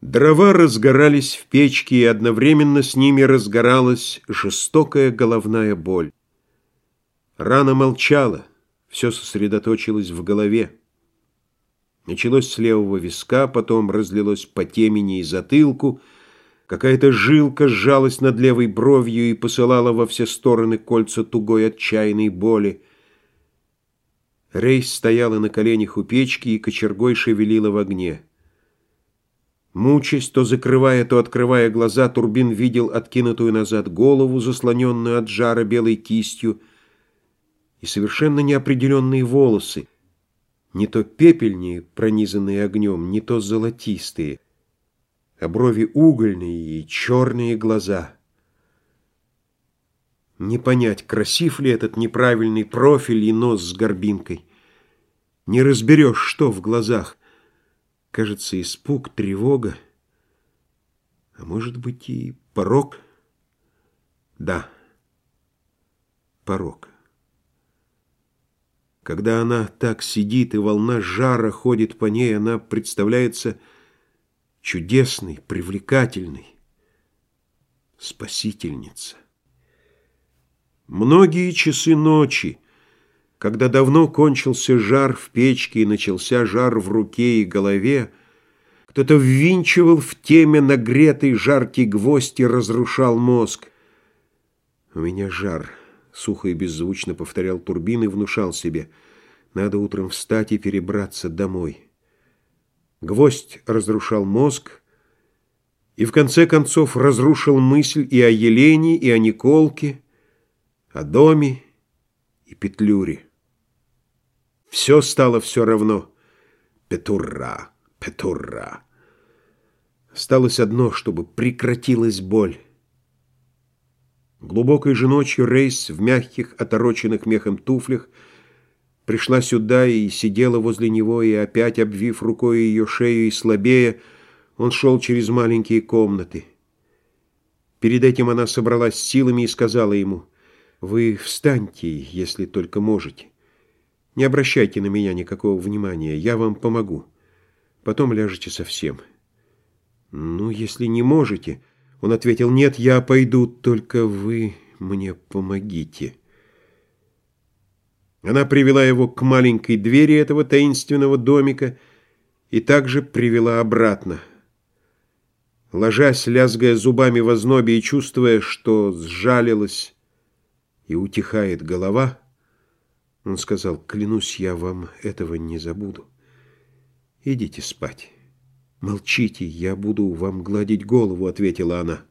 Дрова разгорались в печке, и одновременно с ними разгоралась жестокая головная боль. Рана молчала, все сосредоточилось в голове. Началось с левого виска, потом разлилось по темени и затылку, какая-то жилка сжалась над левой бровью и посылала во все стороны кольца тугой отчаянной боли. Рейс стояла на коленях у печки и кочергой шевелила в огне. Мучаясь, то закрывая, то открывая глаза, Турбин видел откинутую назад голову, заслоненную от жара белой кистью, и совершенно неопределенные волосы, не то пепельные, пронизанные огнем, не то золотистые, а брови угольные и черные глаза. Не понять, красив ли этот неправильный профиль и нос с горбинкой. Не разберешь, что в глазах — Кажется, испуг, тревога, а может быть и порог. Да, порог. Когда она так сидит, и волна жара ходит по ней, она представляется чудесной, привлекательной, спасительница. Многие часы ночи когда давно кончился жар в печке и начался жар в руке и голове, кто-то ввинчивал в теме нагретый жаркий гвоздь и разрушал мозг. «У меня жар», — сухо и беззвучно повторял Турбин и внушал себе. «Надо утром встать и перебраться домой». Гвоздь разрушал мозг и в конце концов разрушил мысль и о Елене, и о Николке, о доме и Петлюре. Все стало все равно. Петура, Петура. Осталось одно, чтобы прекратилась боль. Глубокой же ночью Рейс в мягких, отороченных мехом туфлях пришла сюда и сидела возле него, и опять, обвив рукой ее шею и слабее, он шел через маленькие комнаты. Перед этим она собралась силами и сказала ему, «Вы встаньте, если только можете». Не обращайте на меня никакого внимания, я вам помогу. Потом ляжете совсем. Ну, если не можете... Он ответил, нет, я пойду, только вы мне помогите. Она привела его к маленькой двери этого таинственного домика и также привела обратно. Ложась, лязгая зубами в ознобе и чувствуя, что сжалилась и утихает голова, он сказал, клянусь, я вам этого не забуду. Идите спать. Молчите, я буду вам гладить голову, ответила она.